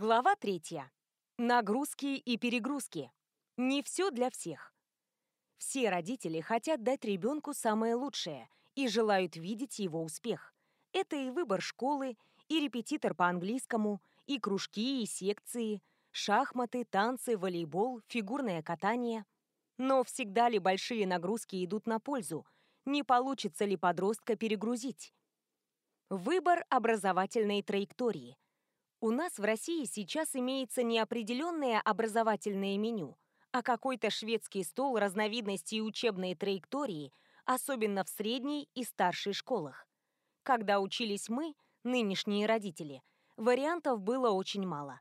Глава третья. Нагрузки и перегрузки. Не все для всех. Все родители хотят дать ребенку самое лучшее и желают видеть его успех. Это и выбор школы, и репетитор по английскому, и кружки, и секции, шахматы, танцы, волейбол, фигурное катание. Но всегда ли большие нагрузки идут на пользу? Не получится ли подростка перегрузить? Выбор образовательной траектории. У нас в России сейчас имеется неопределенное образовательное меню, а какой-то шведский стол разновидностей учебной траектории, особенно в средней и старшей школах. Когда учились мы, нынешние родители, вариантов было очень мало.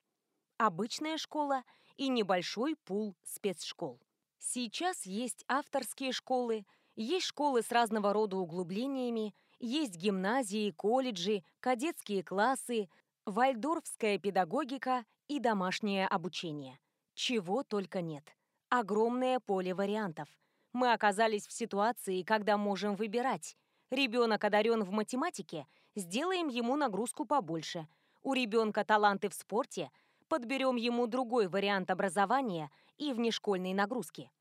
Обычная школа и небольшой пул спецшкол. Сейчас есть авторские школы, есть школы с разного рода углублениями, есть гимназии, колледжи, кадетские классы, вальдорфская педагогика и домашнее обучение. Чего только нет. Огромное поле вариантов. Мы оказались в ситуации, когда можем выбирать. Ребенок одарен в математике, сделаем ему нагрузку побольше. У ребенка таланты в спорте, подберем ему другой вариант образования и внешкольной нагрузки.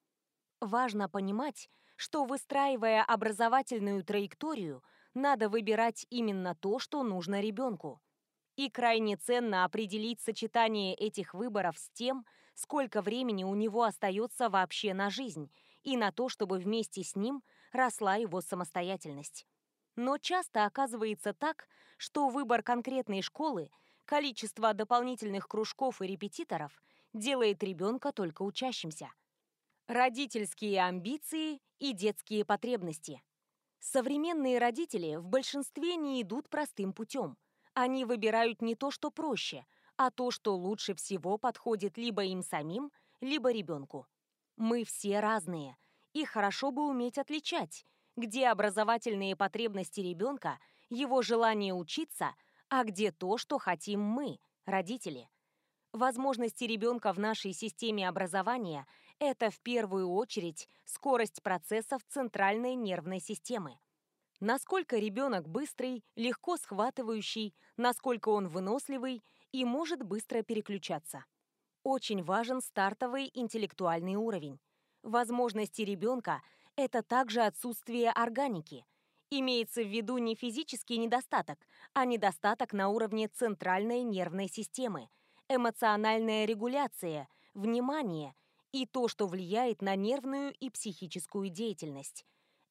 Важно понимать, что выстраивая образовательную траекторию, надо выбирать именно то, что нужно ребенку. И крайне ценно определить сочетание этих выборов с тем, сколько времени у него остается вообще на жизнь и на то, чтобы вместе с ним росла его самостоятельность. Но часто оказывается так, что выбор конкретной школы, количество дополнительных кружков и репетиторов делает ребенка только учащимся. Родительские амбиции и детские потребности – Современные родители в большинстве не идут простым путем. Они выбирают не то, что проще, а то, что лучше всего подходит либо им самим, либо ребенку. Мы все разные, и хорошо бы уметь отличать, где образовательные потребности ребенка, его желание учиться, а где то, что хотим мы, родители. Возможности ребенка в нашей системе образования это в первую очередь скорость процессов центральной нервной системы. Насколько ребенок быстрый, легко схватывающий, насколько он выносливый и может быстро переключаться. Очень важен стартовый интеллектуальный уровень. Возможности ребенка – это также отсутствие органики. Имеется в виду не физический недостаток, а недостаток на уровне центральной нервной системы, эмоциональная регуляция, внимание – и то, что влияет на нервную и психическую деятельность.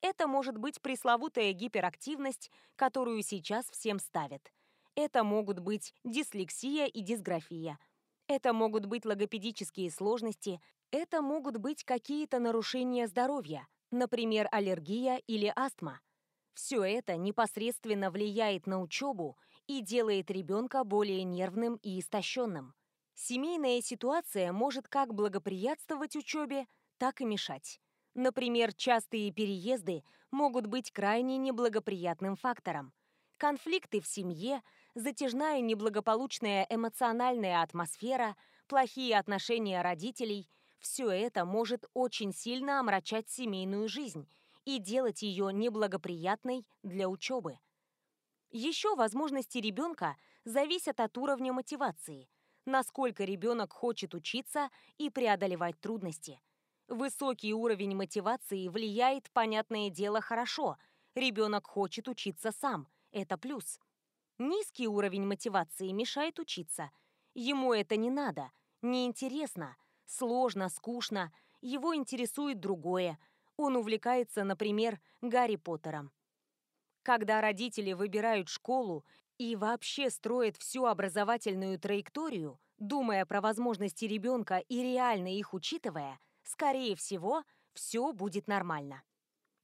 Это может быть пресловутая гиперактивность, которую сейчас всем ставят. Это могут быть дислексия и дисграфия. Это могут быть логопедические сложности. Это могут быть какие-то нарушения здоровья, например, аллергия или астма. Все это непосредственно влияет на учебу и делает ребенка более нервным и истощенным. Семейная ситуация может как благоприятствовать учебе, так и мешать. Например, частые переезды могут быть крайне неблагоприятным фактором. Конфликты в семье, затяжная неблагополучная эмоциональная атмосфера, плохие отношения родителей – все это может очень сильно омрачать семейную жизнь и делать ее неблагоприятной для учебы. Еще возможности ребенка зависят от уровня мотивации – насколько ребенок хочет учиться и преодолевать трудности. Высокий уровень мотивации влияет, понятное дело, хорошо. Ребенок хочет учиться сам, это плюс. Низкий уровень мотивации мешает учиться. Ему это не надо, неинтересно, сложно, скучно, его интересует другое. Он увлекается, например, Гарри Поттером. Когда родители выбирают школу и вообще строят всю образовательную траекторию, думая про возможности ребенка и реально их учитывая, скорее всего, все будет нормально.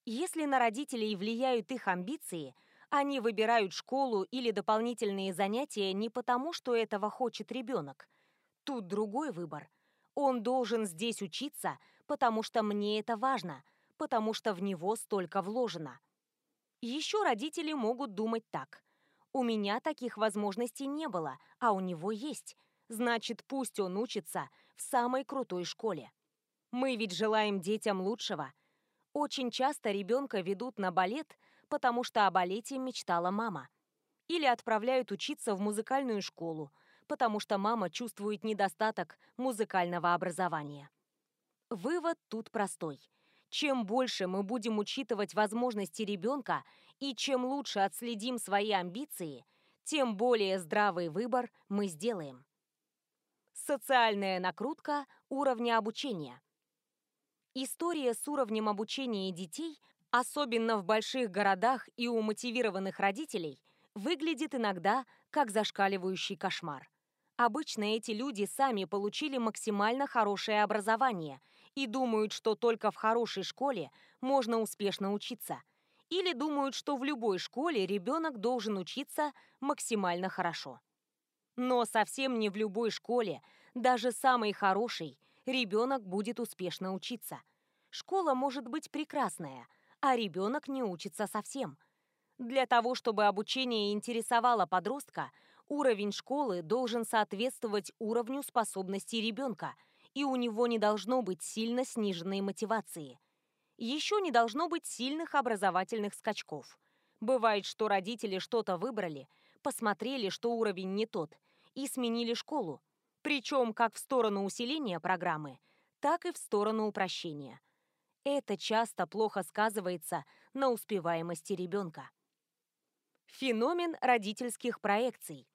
Если на родителей влияют их амбиции, они выбирают школу или дополнительные занятия не потому, что этого хочет ребенок. Тут другой выбор. Он должен здесь учиться, потому что мне это важно, потому что в него столько вложено. Еще родители могут думать так. У меня таких возможностей не было, а у него есть. Значит, пусть он учится в самой крутой школе. Мы ведь желаем детям лучшего. Очень часто ребенка ведут на балет, потому что о балете мечтала мама. Или отправляют учиться в музыкальную школу, потому что мама чувствует недостаток музыкального образования. Вывод тут простой. Чем больше мы будем учитывать возможности ребенка и чем лучше отследим свои амбиции, тем более здравый выбор мы сделаем. Социальная накрутка уровня обучения. История с уровнем обучения детей, особенно в больших городах и у мотивированных родителей, выглядит иногда как зашкаливающий кошмар. Обычно эти люди сами получили максимально хорошее образование и думают, что только в хорошей школе можно успешно учиться. Или думают, что в любой школе ребенок должен учиться максимально хорошо. Но совсем не в любой школе, даже самой хорошей, ребенок будет успешно учиться. Школа может быть прекрасная, а ребенок не учится совсем. Для того, чтобы обучение интересовало подростка, уровень школы должен соответствовать уровню способностей ребенка, и у него не должно быть сильно сниженной мотивации. Еще не должно быть сильных образовательных скачков. Бывает, что родители что-то выбрали, посмотрели, что уровень не тот, и сменили школу, причем как в сторону усиления программы, так и в сторону упрощения. Это часто плохо сказывается на успеваемости ребенка. Феномен родительских проекций.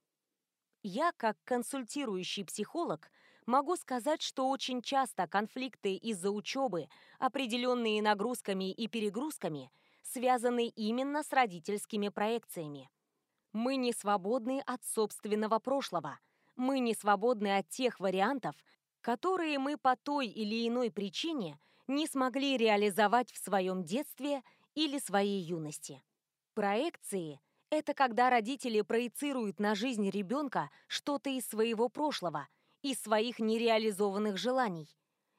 Я, как консультирующий психолог, могу сказать, что очень часто конфликты из-за учебы, определенные нагрузками и перегрузками, связаны именно с родительскими проекциями. Мы не свободны от собственного прошлого. Мы не свободны от тех вариантов, которые мы по той или иной причине не смогли реализовать в своем детстве или своей юности. Проекции – это когда родители проецируют на жизнь ребенка что-то из своего прошлого, из своих нереализованных желаний.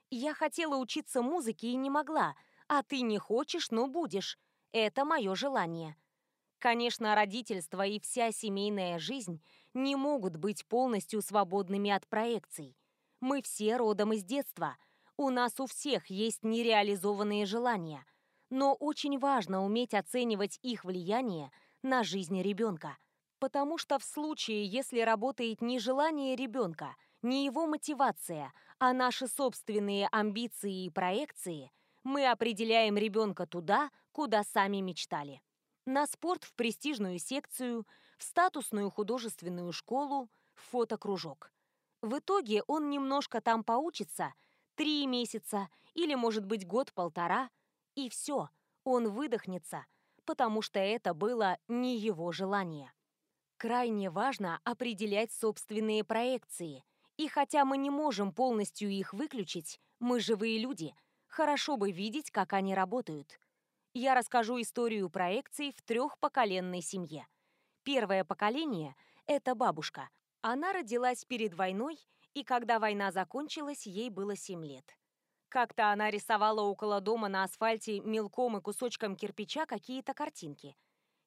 «Я хотела учиться музыке и не могла, а ты не хочешь, но будешь. Это мое желание». Конечно, родительство и вся семейная жизнь не могут быть полностью свободными от проекций. Мы все родом из детства. У нас у всех есть нереализованные желания. Но очень важно уметь оценивать их влияние на жизнь ребенка. Потому что в случае, если работает не желание ребенка, не его мотивация, а наши собственные амбиции и проекции, мы определяем ребенка туда, куда сами мечтали на спорт в престижную секцию, в статусную художественную школу, в фотокружок. В итоге он немножко там поучится, три месяца или, может быть, год-полтора, и все, он выдохнется, потому что это было не его желание. Крайне важно определять собственные проекции, и хотя мы не можем полностью их выключить, мы живые люди, хорошо бы видеть, как они работают – я расскажу историю проекций в трехпоколенной семье. Первое поколение – это бабушка. Она родилась перед войной, и когда война закончилась, ей было 7 лет. Как-то она рисовала около дома на асфальте мелком и кусочком кирпича какие-то картинки.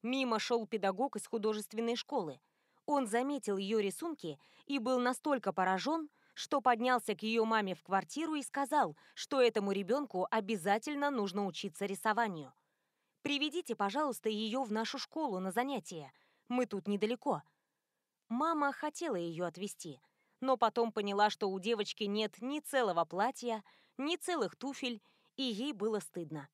Мимо шел педагог из художественной школы. Он заметил ее рисунки и был настолько поражен, что поднялся к ее маме в квартиру и сказал, что этому ребенку обязательно нужно учиться рисованию. Приведите, пожалуйста, ее в нашу школу на занятия. Мы тут недалеко». Мама хотела ее отвезти, но потом поняла, что у девочки нет ни целого платья, ни целых туфель, и ей было стыдно.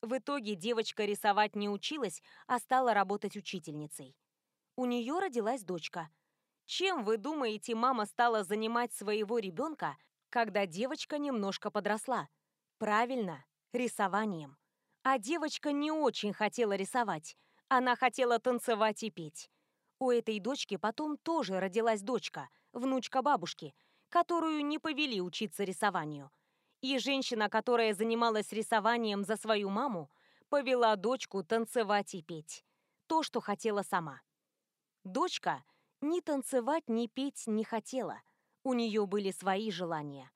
В итоге девочка рисовать не училась, а стала работать учительницей. У нее родилась дочка. Чем, вы думаете, мама стала занимать своего ребенка, когда девочка немножко подросла? Правильно, рисованием. А девочка не очень хотела рисовать. Она хотела танцевать и петь. У этой дочки потом тоже родилась дочка, внучка бабушки, которую не повели учиться рисованию. И женщина, которая занималась рисованием за свою маму, повела дочку танцевать и петь. То, что хотела сама. Дочка ни танцевать, ни петь не хотела. У нее были свои желания.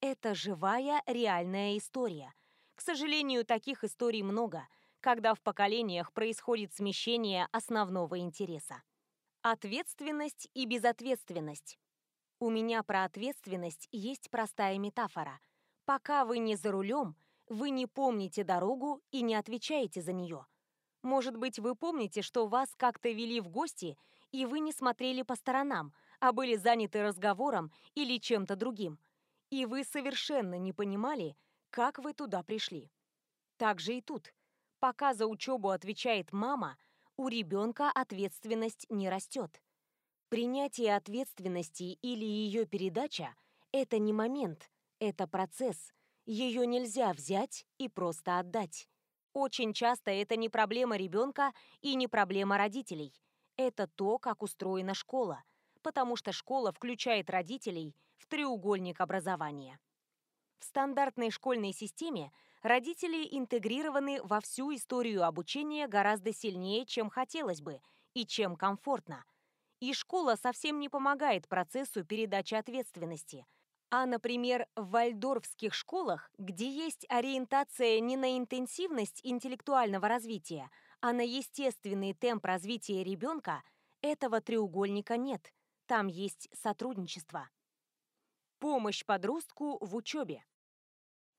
Это живая, реальная история – к сожалению, таких историй много, когда в поколениях происходит смещение основного интереса. Ответственность и безответственность. У меня про ответственность есть простая метафора. Пока вы не за рулем, вы не помните дорогу и не отвечаете за нее. Может быть, вы помните, что вас как-то вели в гости, и вы не смотрели по сторонам, а были заняты разговором или чем-то другим. И вы совершенно не понимали, как вы туда пришли. Так же и тут. Пока за учебу отвечает мама, у ребенка ответственность не растет. Принятие ответственности или ее передача – это не момент, это процесс. Ее нельзя взять и просто отдать. Очень часто это не проблема ребенка и не проблема родителей. Это то, как устроена школа, потому что школа включает родителей в треугольник образования. В стандартной школьной системе родители интегрированы во всю историю обучения гораздо сильнее, чем хотелось бы и чем комфортно. И школа совсем не помогает процессу передачи ответственности – а, например, в вальдорфских школах, где есть ориентация не на интенсивность интеллектуального развития, а на естественный темп развития ребенка, этого треугольника нет. Там есть сотрудничество. Помощь подростку в учебе.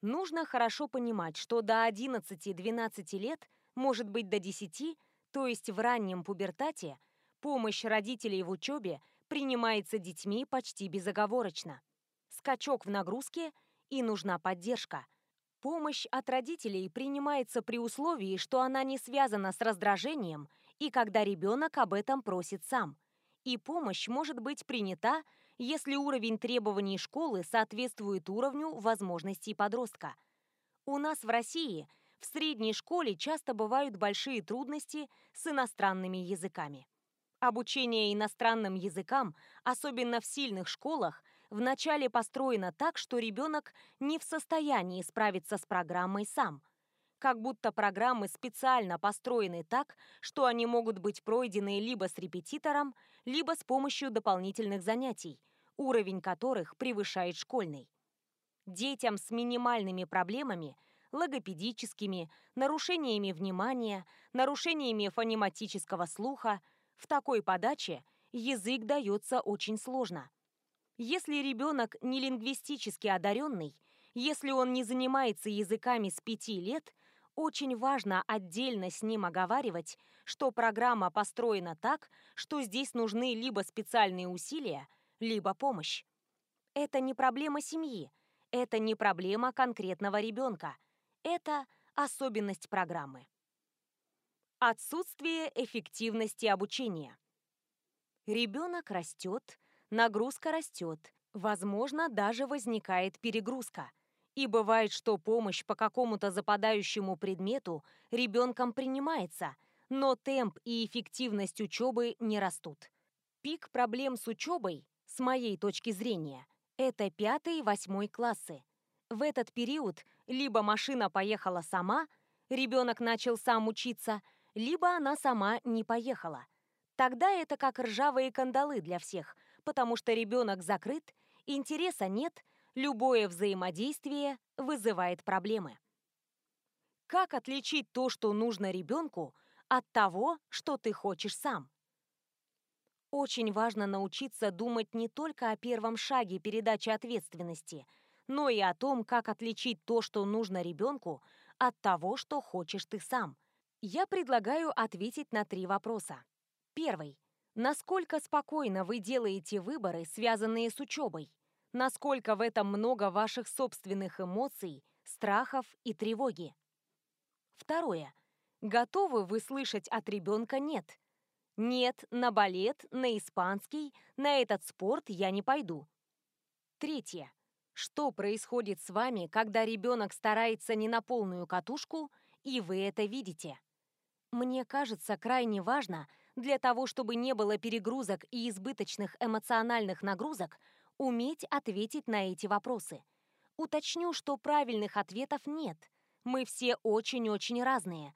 Нужно хорошо понимать, что до 11-12 лет, может быть до 10, то есть в раннем пубертате, помощь родителей в учебе принимается детьми почти безоговорочно скачок в нагрузке и нужна поддержка. Помощь от родителей принимается при условии, что она не связана с раздражением и когда ребенок об этом просит сам. И помощь может быть принята, если уровень требований школы соответствует уровню возможностей подростка. У нас в России в средней школе часто бывают большие трудности с иностранными языками. Обучение иностранным языкам, особенно в сильных школах, вначале построена так, что ребенок не в состоянии справиться с программой сам. Как будто программы специально построены так, что они могут быть пройдены либо с репетитором, либо с помощью дополнительных занятий, уровень которых превышает школьный. Детям с минимальными проблемами логопедическими, нарушениями внимания, нарушениями фонематического слуха, в такой подаче язык дается очень сложно. Если ребенок не лингвистически одаренный, если он не занимается языками с пяти лет, очень важно отдельно с ним оговаривать, что программа построена так, что здесь нужны либо специальные усилия, либо помощь. Это не проблема семьи, это не проблема конкретного ребенка, это особенность программы. Отсутствие эффективности обучения. Ребенок растет, нагрузка растет, возможно, даже возникает перегрузка. И бывает, что помощь по какому-то западающему предмету ребенком принимается, но темп и эффективность учебы не растут. Пик проблем с учебой, с моей точки зрения, это пятый и восьмой классы. В этот период либо машина поехала сама, ребенок начал сам учиться, либо она сама не поехала. Тогда это как ржавые кандалы для всех, потому что ребенок закрыт, интереса нет, любое взаимодействие вызывает проблемы. Как отличить то, что нужно ребенку, от того, что ты хочешь сам? Очень важно научиться думать не только о первом шаге передачи ответственности, но и о том, как отличить то, что нужно ребенку, от того, что хочешь ты сам. Я предлагаю ответить на три вопроса. Первый. Насколько спокойно вы делаете выборы, связанные с учебой? Насколько в этом много ваших собственных эмоций, страхов и тревоги? Второе. Готовы вы слышать от ребенка «нет»? «Нет, на балет, на испанский, на этот спорт я не пойду». Третье. Что происходит с вами, когда ребенок старается не на полную катушку, и вы это видите? Мне кажется крайне важно – для того, чтобы не было перегрузок и избыточных эмоциональных нагрузок, уметь ответить на эти вопросы. Уточню, что правильных ответов нет. Мы все очень-очень разные.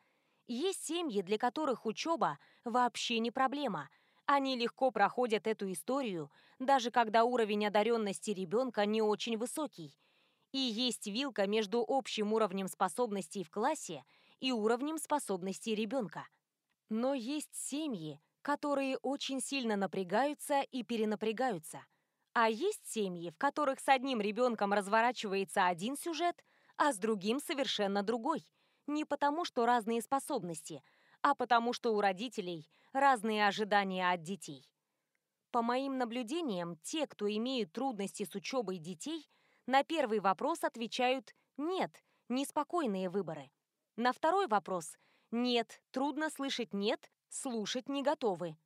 Есть семьи, для которых учеба вообще не проблема. Они легко проходят эту историю, даже когда уровень одаренности ребенка не очень высокий. И есть вилка между общим уровнем способностей в классе и уровнем способностей ребенка. Но есть семьи, которые очень сильно напрягаются и перенапрягаются. А есть семьи, в которых с одним ребенком разворачивается один сюжет, а с другим совершенно другой. Не потому, что разные способности, а потому, что у родителей разные ожидания от детей. По моим наблюдениям, те, кто имеют трудности с учебой детей, на первый вопрос отвечают «нет», неспокойные выборы. На второй вопрос «нет», трудно слышать «нет», слушать не готовы.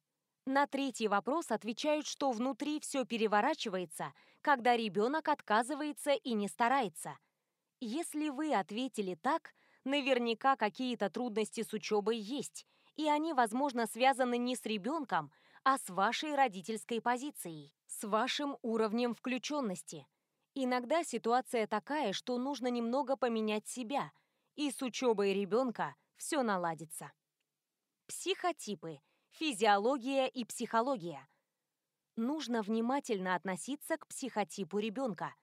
На третий вопрос отвечают, что внутри все переворачивается, когда ребенок отказывается и не старается. Если вы ответили так, наверняка какие-то трудности с учебой есть, и они, возможно, связаны не с ребенком, а с вашей родительской позицией, с вашим уровнем включенности. Иногда ситуация такая, что нужно немного поменять себя, и с учебой ребенка все наладится. Психотипы – Физиология и психология. Нужно внимательно относиться к психотипу ребенка.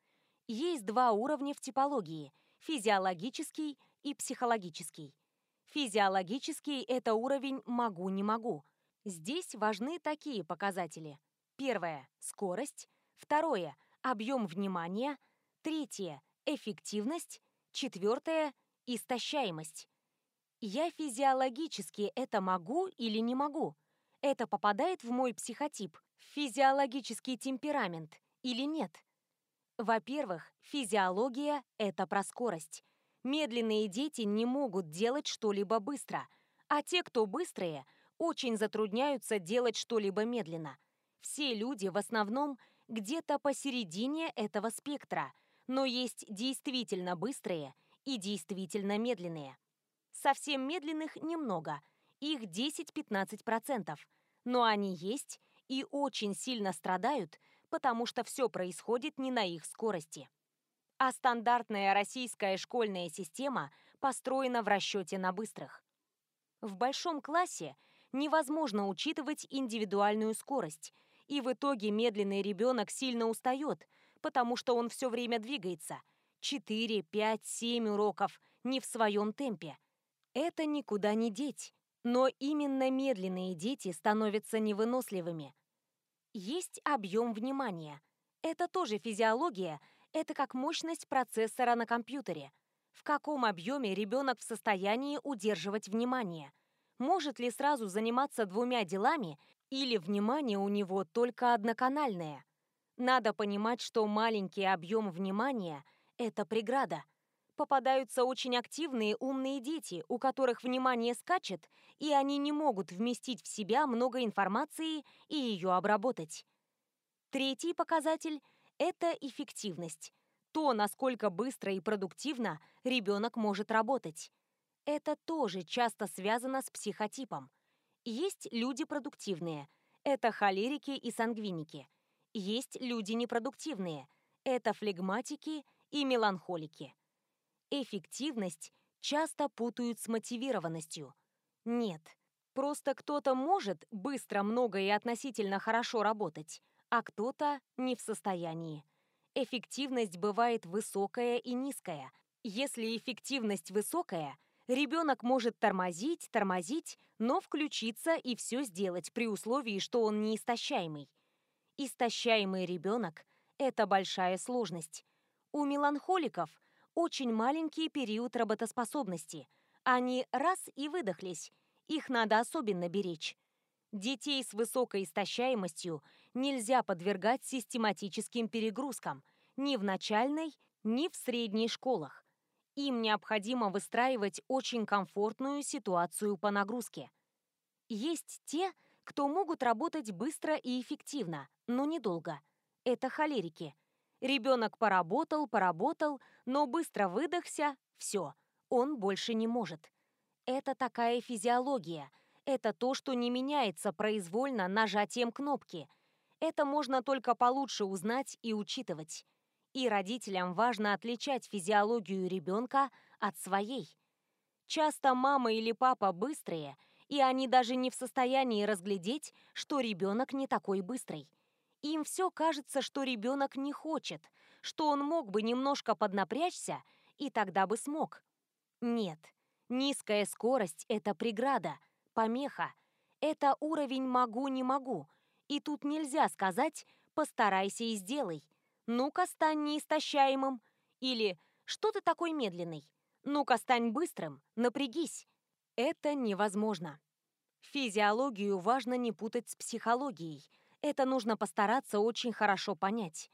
Есть два уровня в типологии – физиологический и психологический. Физиологический – это уровень «могу-не могу». Здесь важны такие показатели. Первое – скорость. Второе – объем внимания. Третье – эффективность. Четвертое – истощаемость. Я физиологически это могу или не могу? Это попадает в мой психотип, в физиологический темперамент или нет? Во-первых, физиология – это про скорость. Медленные дети не могут делать что-либо быстро, а те, кто быстрые, очень затрудняются делать что-либо медленно. Все люди в основном где-то посередине этого спектра, но есть действительно быстрые и действительно медленные. Совсем медленных немного, их 10-15%, но они есть и очень сильно страдают, потому что все происходит не на их скорости. А стандартная российская школьная система построена в расчете на быстрых. В большом классе невозможно учитывать индивидуальную скорость, и в итоге медленный ребенок сильно устает, потому что он все время двигается. 4, 5, 7 уроков не в своем темпе. Это никуда не деть, но именно медленные дети становятся невыносливыми. Есть объем внимания. Это тоже физиология, это как мощность процессора на компьютере. В каком объеме ребенок в состоянии удерживать внимание? Может ли сразу заниматься двумя делами или внимание у него только одноканальное? Надо понимать, что маленький объем внимания – это преграда – попадаются очень активные умные дети, у которых внимание скачет, и они не могут вместить в себя много информации и ее обработать. Третий показатель – это эффективность. То, насколько быстро и продуктивно ребенок может работать. Это тоже часто связано с психотипом. Есть люди продуктивные. Это холерики и сангвиники. Есть люди непродуктивные. Это флегматики и меланхолики. Эффективность часто путают с мотивированностью. Нет, просто кто-то может быстро, много и относительно хорошо работать, а кто-то не в состоянии. Эффективность бывает высокая и низкая. Если эффективность высокая, ребенок может тормозить, тормозить, но включиться и все сделать при условии, что он не истощаемый. Истощаемый ребенок – это большая сложность. У меланхоликов – очень маленький период работоспособности. Они раз и выдохлись. Их надо особенно беречь. Детей с высокой истощаемостью нельзя подвергать систематическим перегрузкам ни в начальной, ни в средней школах. Им необходимо выстраивать очень комфортную ситуацию по нагрузке. Есть те, кто могут работать быстро и эффективно, но недолго. Это холерики – Ребенок поработал, поработал, но быстро выдохся, все, он больше не может. Это такая физиология. Это то, что не меняется произвольно нажатием кнопки. Это можно только получше узнать и учитывать. И родителям важно отличать физиологию ребенка от своей. Часто мама или папа быстрые, и они даже не в состоянии разглядеть, что ребенок не такой быстрый. Им все кажется, что ребенок не хочет, что он мог бы немножко поднапрячься, и тогда бы смог. Нет, низкая скорость – это преграда, помеха. Это уровень «могу-не могу». И тут нельзя сказать «постарайся и сделай». «Ну-ка, стань неистощаемым». Или «что ты такой медленный?» «Ну-ка, стань быстрым, напрягись». Это невозможно. Физиологию важно не путать с психологией – Это нужно постараться очень хорошо понять.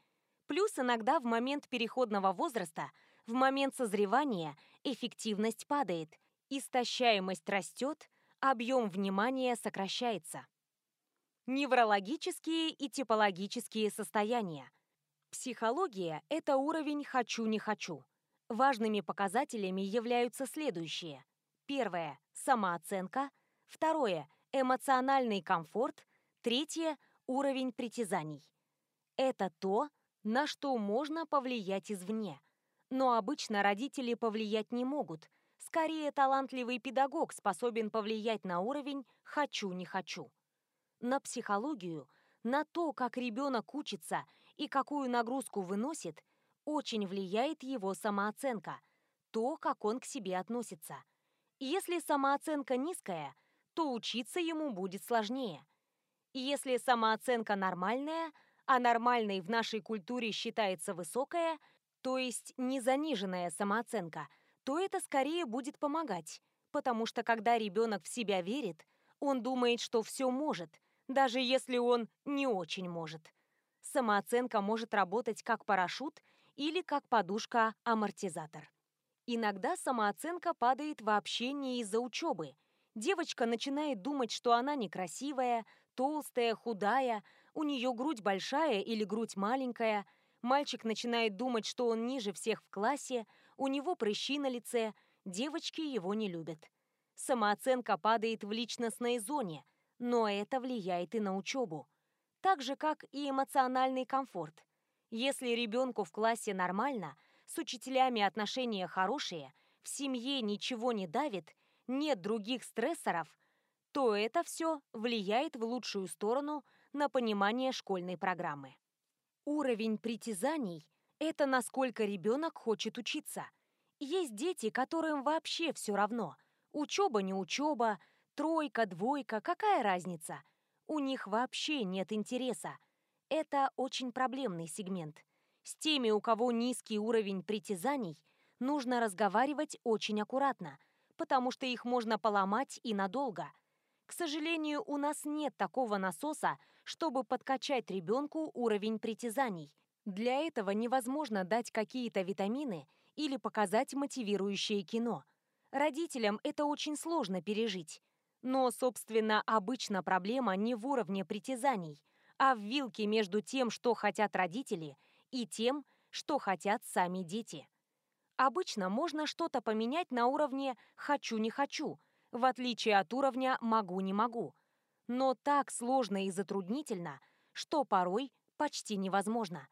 Плюс иногда в момент переходного возраста, в момент созревания, эффективность падает, истощаемость растет, объем внимания сокращается. Неврологические и типологические состояния. Психология – это уровень «хочу-не хочу». Важными показателями являются следующие. Первое – самооценка. Второе – эмоциональный комфорт. Третье – уровень притязаний. Это то, на что можно повлиять извне. Но обычно родители повлиять не могут. Скорее, талантливый педагог способен повлиять на уровень «хочу-не хочу». На психологию, на то, как ребенок учится и какую нагрузку выносит, очень влияет его самооценка, то, как он к себе относится – если самооценка низкая, то учиться ему будет сложнее. Если самооценка нормальная, а нормальной в нашей культуре считается высокая, то есть не заниженная самооценка, то это скорее будет помогать, потому что когда ребенок в себя верит, он думает, что все может, даже если он не очень может. Самооценка может работать как парашют или как подушка-амортизатор. Иногда самооценка падает вообще не из-за учебы. Девочка начинает думать, что она некрасивая, толстая, худая, у нее грудь большая или грудь маленькая. Мальчик начинает думать, что он ниже всех в классе, у него прыщи на лице, девочки его не любят. Самооценка падает в личностной зоне, но это влияет и на учебу. Так же, как и эмоциональный комфорт. Если ребенку в классе нормально – с учителями отношения хорошие, в семье ничего не давит, нет других стрессоров, то это все влияет в лучшую сторону на понимание школьной программы. Уровень притязаний – это насколько ребенок хочет учиться. Есть дети, которым вообще все равно. Учеба не учеба, тройка, двойка, какая разница? У них вообще нет интереса. Это очень проблемный сегмент – с теми, у кого низкий уровень притязаний, нужно разговаривать очень аккуратно, потому что их можно поломать и надолго. К сожалению, у нас нет такого насоса, чтобы подкачать ребенку уровень притязаний. Для этого невозможно дать какие-то витамины или показать мотивирующее кино. Родителям это очень сложно пережить. Но, собственно, обычно проблема не в уровне притязаний, а в вилке между тем, что хотят родители – и тем, что хотят сами дети. Обычно можно что-то поменять на уровне «хочу-не хочу», в отличие от уровня «могу-не могу». Но так сложно и затруднительно, что порой почти невозможно.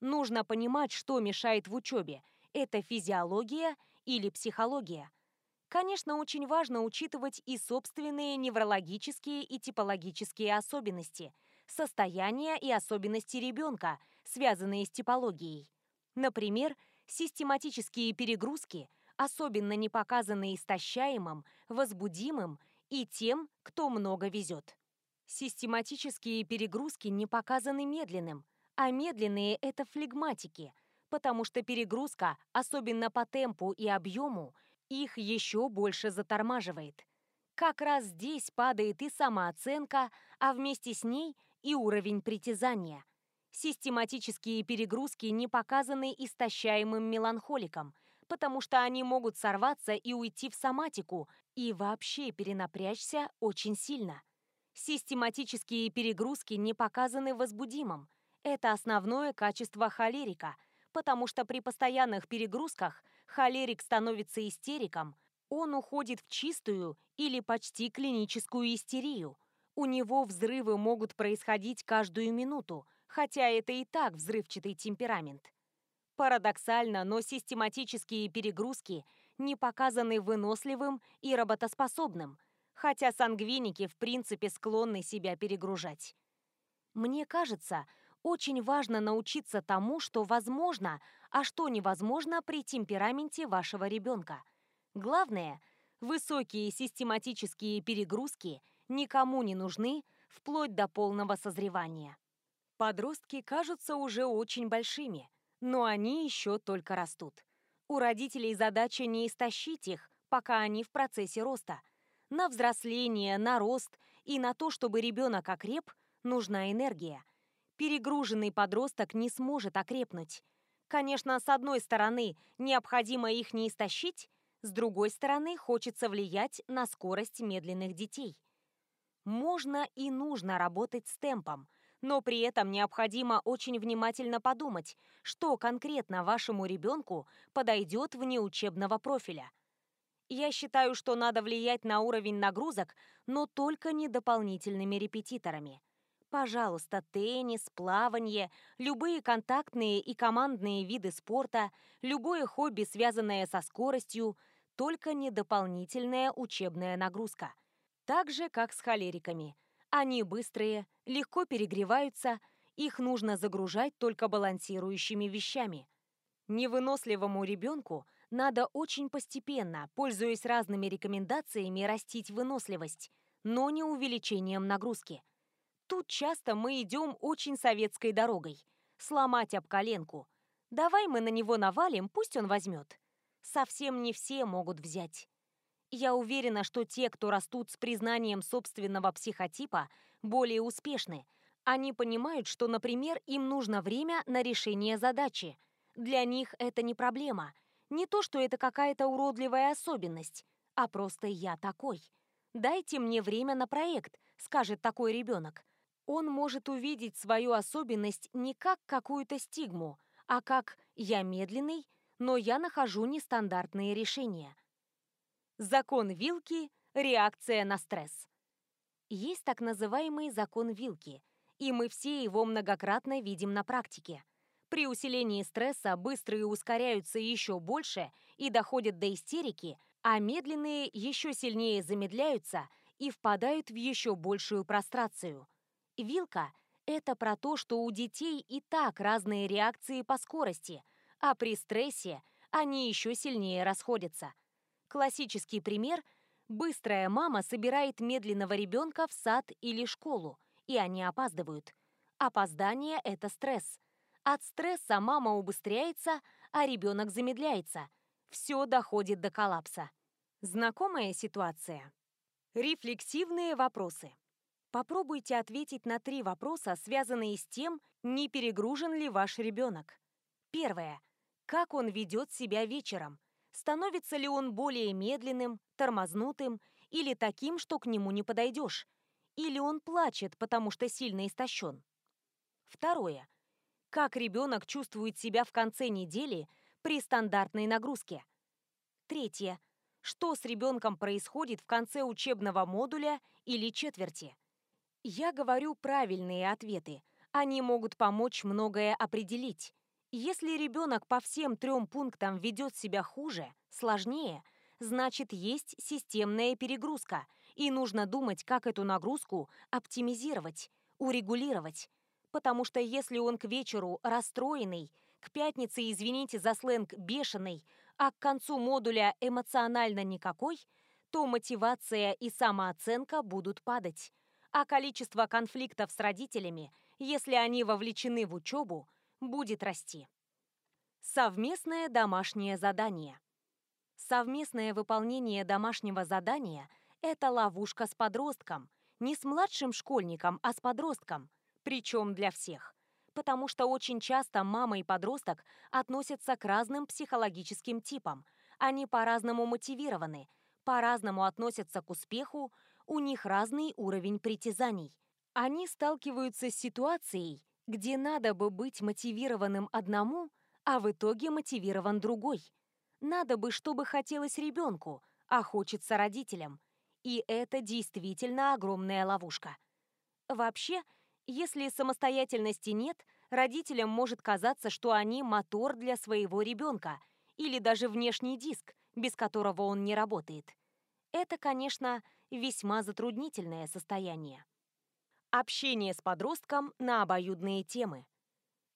Нужно понимать, что мешает в учебе – это физиология или психология. Конечно, очень важно учитывать и собственные неврологические и типологические особенности, состояния и особенности ребенка – связанные с типологией. Например, систематические перегрузки, особенно не показанные истощаемым, возбудимым и тем, кто много везет. Систематические перегрузки не показаны медленным, а медленные – это флегматики, потому что перегрузка, особенно по темпу и объему, их еще больше затормаживает. Как раз здесь падает и самооценка, а вместе с ней и уровень притязания – Систематические перегрузки не показаны истощаемым меланхоликом, потому что они могут сорваться и уйти в соматику и вообще перенапрячься очень сильно. Систематические перегрузки не показаны возбудимым. Это основное качество холерика, потому что при постоянных перегрузках холерик становится истериком, он уходит в чистую или почти клиническую истерию. У него взрывы могут происходить каждую минуту, хотя это и так взрывчатый темперамент. Парадоксально, но систематические перегрузки не показаны выносливым и работоспособным, хотя сангвиники в принципе склонны себя перегружать. Мне кажется, очень важно научиться тому, что возможно, а что невозможно при темпераменте вашего ребенка. Главное, высокие систематические перегрузки никому не нужны вплоть до полного созревания. Подростки кажутся уже очень большими, но они еще только растут. У родителей задача не истощить их, пока они в процессе роста. На взросление, на рост и на то, чтобы ребенок окреп, нужна энергия. Перегруженный подросток не сможет окрепнуть. Конечно, с одной стороны, необходимо их не истощить, с другой стороны, хочется влиять на скорость медленных детей. Можно и нужно работать с темпом, но при этом необходимо очень внимательно подумать, что конкретно вашему ребенку подойдет вне учебного профиля. Я считаю, что надо влиять на уровень нагрузок, но только не дополнительными репетиторами. Пожалуйста, теннис, плавание, любые контактные и командные виды спорта, любое хобби, связанное со скоростью, только не дополнительная учебная нагрузка. Так же, как с холериками. Они быстрые, легко перегреваются, их нужно загружать только балансирующими вещами. Невыносливому ребенку надо очень постепенно, пользуясь разными рекомендациями, растить выносливость, но не увеличением нагрузки. Тут часто мы идем очень советской дорогой. Сломать об коленку. Давай мы на него навалим, пусть он возьмет. Совсем не все могут взять. Я уверена, что те, кто растут с признанием собственного психотипа, более успешны. Они понимают, что, например, им нужно время на решение задачи. Для них это не проблема. Не то, что это какая-то уродливая особенность, а просто я такой. «Дайте мне время на проект», — скажет такой ребенок. Он может увидеть свою особенность не как какую-то стигму, а как «я медленный, но я нахожу нестандартные решения». Закон вилки – реакция на стресс. Есть так называемый закон вилки, и мы все его многократно видим на практике. При усилении стресса быстрые ускоряются еще больше и доходят до истерики, а медленные еще сильнее замедляются и впадают в еще большую прострацию. Вилка – это про то, что у детей и так разные реакции по скорости, а при стрессе они еще сильнее расходятся – Классический пример – быстрая мама собирает медленного ребенка в сад или школу, и они опаздывают. Опоздание – это стресс. От стресса мама убыстряется, а ребенок замедляется. Все доходит до коллапса. Знакомая ситуация? Рефлексивные вопросы. Попробуйте ответить на три вопроса, связанные с тем, не перегружен ли ваш ребенок. Первое. Как он ведет себя вечером? Становится ли он более медленным, тормознутым или таким, что к нему не подойдешь, или он плачет, потому что сильно истощен. Второе. Как ребенок чувствует себя в конце недели при стандартной нагрузке. Третье. Что с ребенком происходит в конце учебного модуля или четверти? Я говорю правильные ответы. Они могут помочь многое определить. Если ребенок по всем трем пунктам ведет себя хуже, сложнее, значит есть системная перегрузка, и нужно думать, как эту нагрузку оптимизировать, урегулировать. Потому что если он к вечеру расстроенный, к пятнице, извините за сленг, бешеный, а к концу модуля эмоционально никакой, то мотивация и самооценка будут падать. А количество конфликтов с родителями, если они вовлечены в учебу, будет расти. Совместное домашнее задание. Совместное выполнение домашнего задания – это ловушка с подростком, не с младшим школьником, а с подростком, причем для всех. Потому что очень часто мама и подросток относятся к разным психологическим типам. Они по-разному мотивированы, по-разному относятся к успеху, у них разный уровень притязаний. Они сталкиваются с ситуацией, где надо бы быть мотивированным одному, а в итоге мотивирован другой. Надо бы, чтобы хотелось ребенку, а хочется родителям. И это действительно огромная ловушка. Вообще, если самостоятельности нет, родителям может казаться, что они мотор для своего ребенка или даже внешний диск, без которого он не работает. Это, конечно, весьма затруднительное состояние. Общение с подростком на обоюдные темы.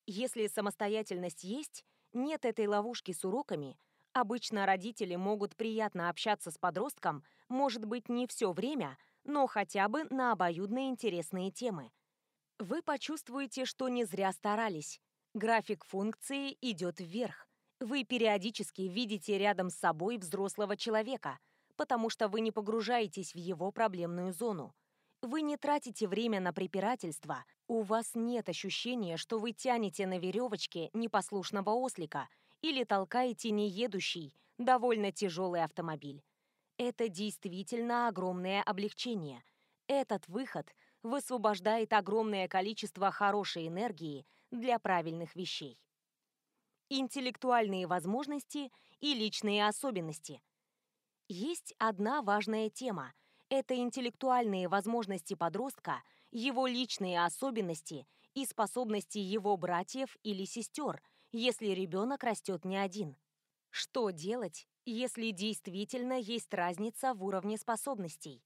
Если самостоятельность есть, нет этой ловушки с уроками, обычно родители могут приятно общаться с подростком, может быть, не все время, но хотя бы на обоюдные интересные темы. Вы почувствуете, что не зря старались. График функции идет вверх. Вы периодически видите рядом с собой взрослого человека, потому что вы не погружаетесь в его проблемную зону Вы не тратите время на препирательство, у вас нет ощущения, что вы тянете на веревочке непослушного ослика или толкаете неедущий, довольно тяжелый автомобиль. Это действительно огромное облегчение. Этот выход высвобождает огромное количество хорошей энергии для правильных вещей. Интеллектуальные возможности и личные особенности. Есть одна важная тема – это интеллектуальные возможности подростка, его личные особенности и способности его братьев или сестер, если ребенок растет не один. Что делать, если действительно есть разница в уровне способностей?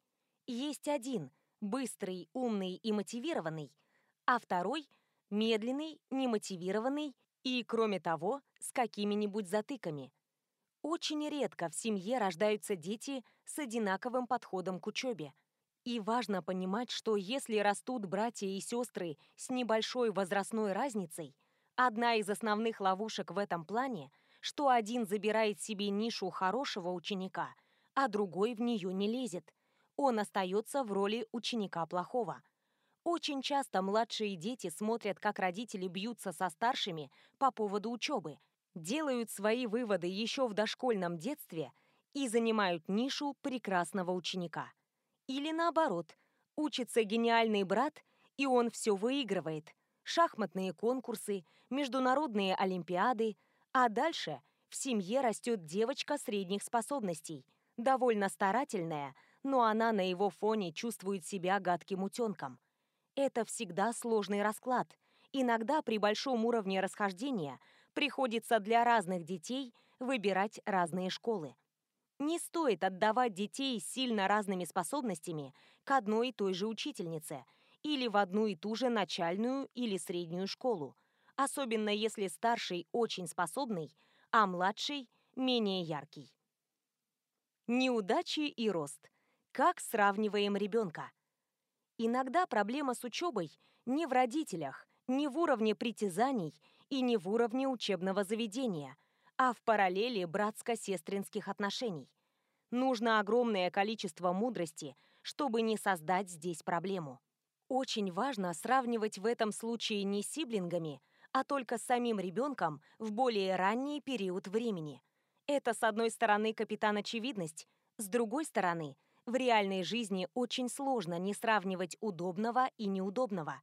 Есть один – быстрый, умный и мотивированный, а второй – медленный, немотивированный и, кроме того, с какими-нибудь затыками. Очень редко в семье рождаются дети с одинаковым подходом к учебе. И важно понимать, что если растут братья и сестры с небольшой возрастной разницей, одна из основных ловушек в этом плане, что один забирает себе нишу хорошего ученика, а другой в нее не лезет. Он остается в роли ученика плохого – очень часто младшие дети смотрят, как родители бьются со старшими по поводу учебы, делают свои выводы еще в дошкольном детстве и занимают нишу прекрасного ученика. Или наоборот, учится гениальный брат, и он все выигрывает. Шахматные конкурсы, международные олимпиады, а дальше в семье растет девочка средних способностей, довольно старательная, но она на его фоне чувствует себя гадким утенком. Это всегда сложный расклад. Иногда при большом уровне расхождения приходится для разных детей выбирать разные школы. Не стоит отдавать детей с сильно разными способностями к одной и той же учительнице или в одну и ту же начальную или среднюю школу, особенно если старший очень способный, а младший менее яркий. Неудачи и рост. Как сравниваем ребенка? Иногда проблема с учебой не в родителях, не в уровне притязаний и не в уровне учебного заведения, а в параллели братско-сестринских отношений. Нужно огромное количество мудрости, чтобы не создать здесь проблему. Очень важно сравнивать в этом случае не с сиблингами, а только с самим ребенком в более ранний период времени. Это, с одной стороны, капитан очевидность, с другой стороны, в реальной жизни очень сложно не сравнивать удобного и неудобного.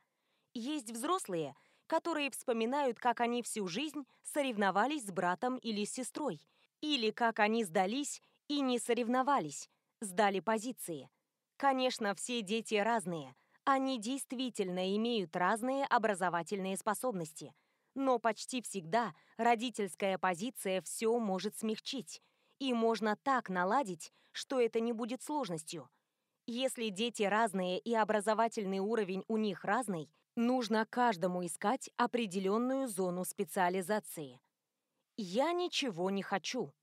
Есть взрослые, которые вспоминают, как они всю жизнь соревновались с братом или с сестрой, или как они сдались и не соревновались, сдали позиции. Конечно, все дети разные, они действительно имеют разные образовательные способности, но почти всегда родительская позиция все может смягчить, и можно так наладить, что это не будет сложностью. Если дети разные и образовательный уровень у них разный, нужно каждому искать определенную зону специализации. Я ничего не хочу.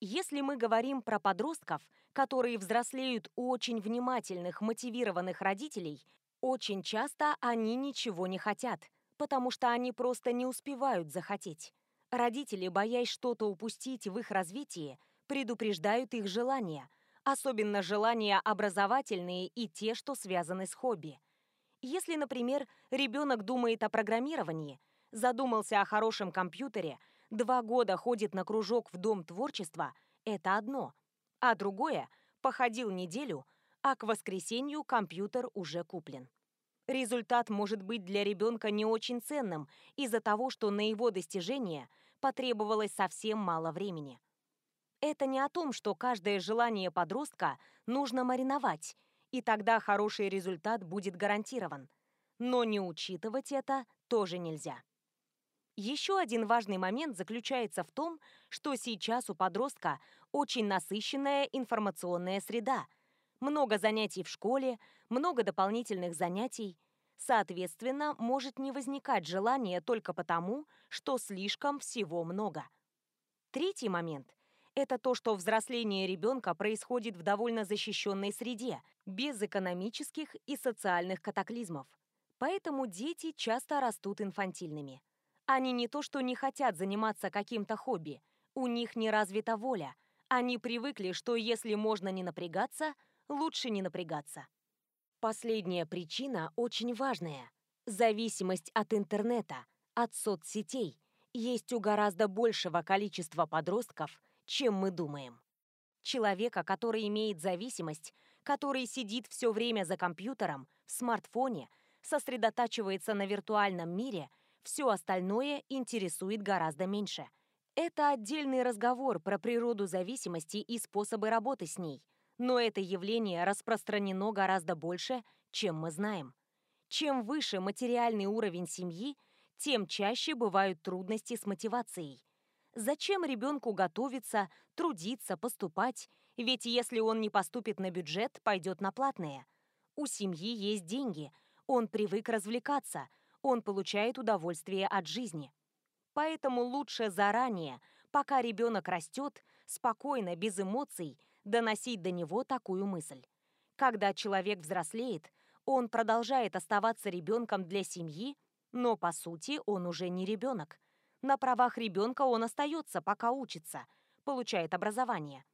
Если мы говорим про подростков, которые взрослеют у очень внимательных, мотивированных родителей, очень часто они ничего не хотят, потому что они просто не успевают захотеть. Родители, боясь что-то упустить в их развитии, предупреждают их желания, особенно желания образовательные и те, что связаны с хобби. Если, например, ребенок думает о программировании, задумался о хорошем компьютере, два года ходит на кружок в Дом творчества, это одно, а другое – походил неделю, а к воскресенью компьютер уже куплен. Результат может быть для ребенка не очень ценным из-за того, что на его достижение потребовалось совсем мало времени. Это не о том, что каждое желание подростка нужно мариновать, и тогда хороший результат будет гарантирован. Но не учитывать это тоже нельзя. Еще один важный момент заключается в том, что сейчас у подростка очень насыщенная информационная среда. Много занятий в школе, много дополнительных занятий. Соответственно, может не возникать желания только потому, что слишком всего много. Третий момент – это то, что взросление ребенка происходит в довольно защищенной среде, без экономических и социальных катаклизмов. Поэтому дети часто растут инфантильными. Они не то что не хотят заниматься каким-то хобби, у них не развита воля. Они привыкли, что если можно не напрягаться, лучше не напрягаться. Последняя причина очень важная. Зависимость от интернета, от соцсетей есть у гораздо большего количества подростков, чем мы думаем. Человека, который имеет зависимость, который сидит все время за компьютером, в смартфоне, сосредотачивается на виртуальном мире, все остальное интересует гораздо меньше. Это отдельный разговор про природу зависимости и способы работы с ней, но это явление распространено гораздо больше, чем мы знаем. Чем выше материальный уровень семьи, тем чаще бывают трудности с мотивацией. Зачем ребенку готовиться, трудиться, поступать? Ведь если он не поступит на бюджет, пойдет на платное. У семьи есть деньги, он привык развлекаться, он получает удовольствие от жизни. Поэтому лучше заранее, пока ребенок растет, спокойно, без эмоций, доносить до него такую мысль. Когда человек взрослеет, он продолжает оставаться ребенком для семьи, но по сути он уже не ребенок. На правах ребенка он остается, пока учится, получает образование.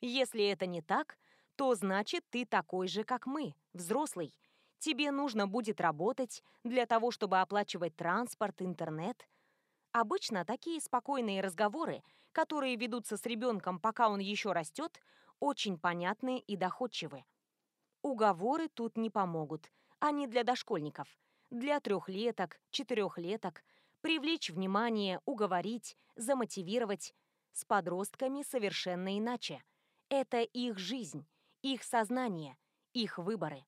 Если это не так, то значит ты такой же, как мы, взрослый. Тебе нужно будет работать для того, чтобы оплачивать транспорт, интернет. Обычно такие спокойные разговоры, которые ведутся с ребенком, пока он еще растет, очень понятны и доходчивы. Уговоры тут не помогут, они для дошкольников, для трехлеток, четырехлеток, привлечь внимание, уговорить, замотивировать. С подростками совершенно иначе. Это их жизнь, их сознание, их выборы.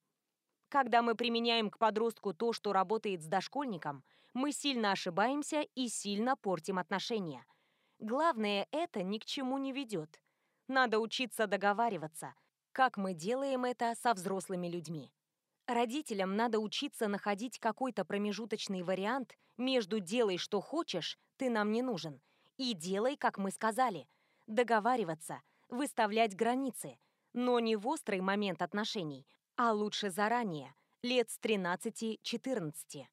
Когда мы применяем к подростку то, что работает с дошкольником, мы сильно ошибаемся и сильно портим отношения. Главное, это ни к чему не ведет. Надо учиться договариваться, как мы делаем это со взрослыми людьми. Родителям надо учиться находить какой-то промежуточный вариант между «делай, что хочешь, ты нам не нужен» и «делай, как мы сказали». Договариваться, выставлять границы, но не в острый момент отношений, а лучше заранее, лет с 13-14.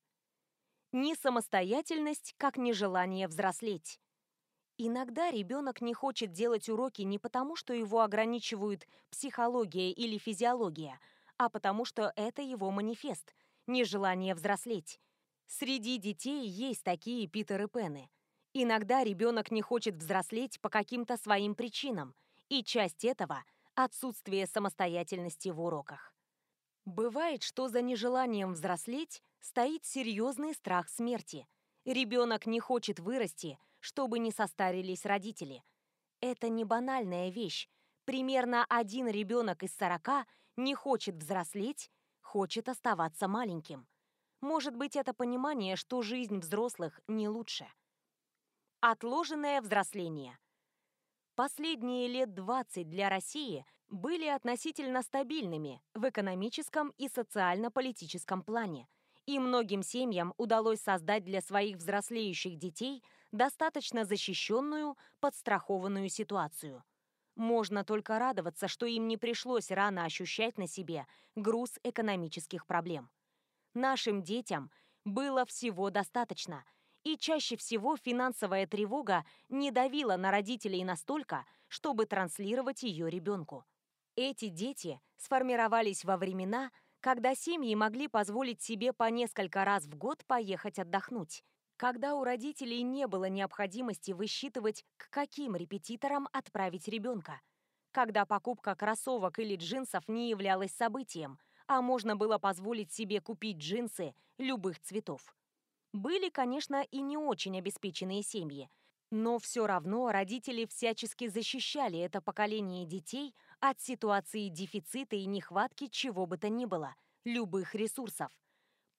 Не самостоятельность, как нежелание взрослеть. Иногда ребенок не хочет делать уроки не потому, что его ограничивают психология или физиология, а потому что это его манифест, нежелание взрослеть. Среди детей есть такие Питеры Пены. Иногда ребенок не хочет взрослеть по каким-то своим причинам, и часть этого – отсутствие самостоятельности в уроках. Бывает, что за нежеланием взрослеть стоит серьезный страх смерти. Ребенок не хочет вырасти – чтобы не состарились родители. Это не банальная вещь. Примерно один ребенок из сорока не хочет взрослеть, хочет оставаться маленьким. Может быть, это понимание, что жизнь взрослых не лучше. Отложенное взросление. Последние лет 20 для России были относительно стабильными в экономическом и социально-политическом плане, и многим семьям удалось создать для своих взрослеющих детей – достаточно защищенную, подстрахованную ситуацию. Можно только радоваться, что им не пришлось рано ощущать на себе груз экономических проблем. Нашим детям было всего достаточно, и чаще всего финансовая тревога не давила на родителей настолько, чтобы транслировать ее ребенку. Эти дети сформировались во времена, когда семьи могли позволить себе по несколько раз в год поехать отдохнуть, когда у родителей не было необходимости высчитывать, к каким репетиторам отправить ребенка, когда покупка кроссовок или джинсов не являлась событием, а можно было позволить себе купить джинсы любых цветов. Были, конечно, и не очень обеспеченные семьи, но все равно родители всячески защищали это поколение детей от ситуации дефицита и нехватки чего бы то ни было, любых ресурсов.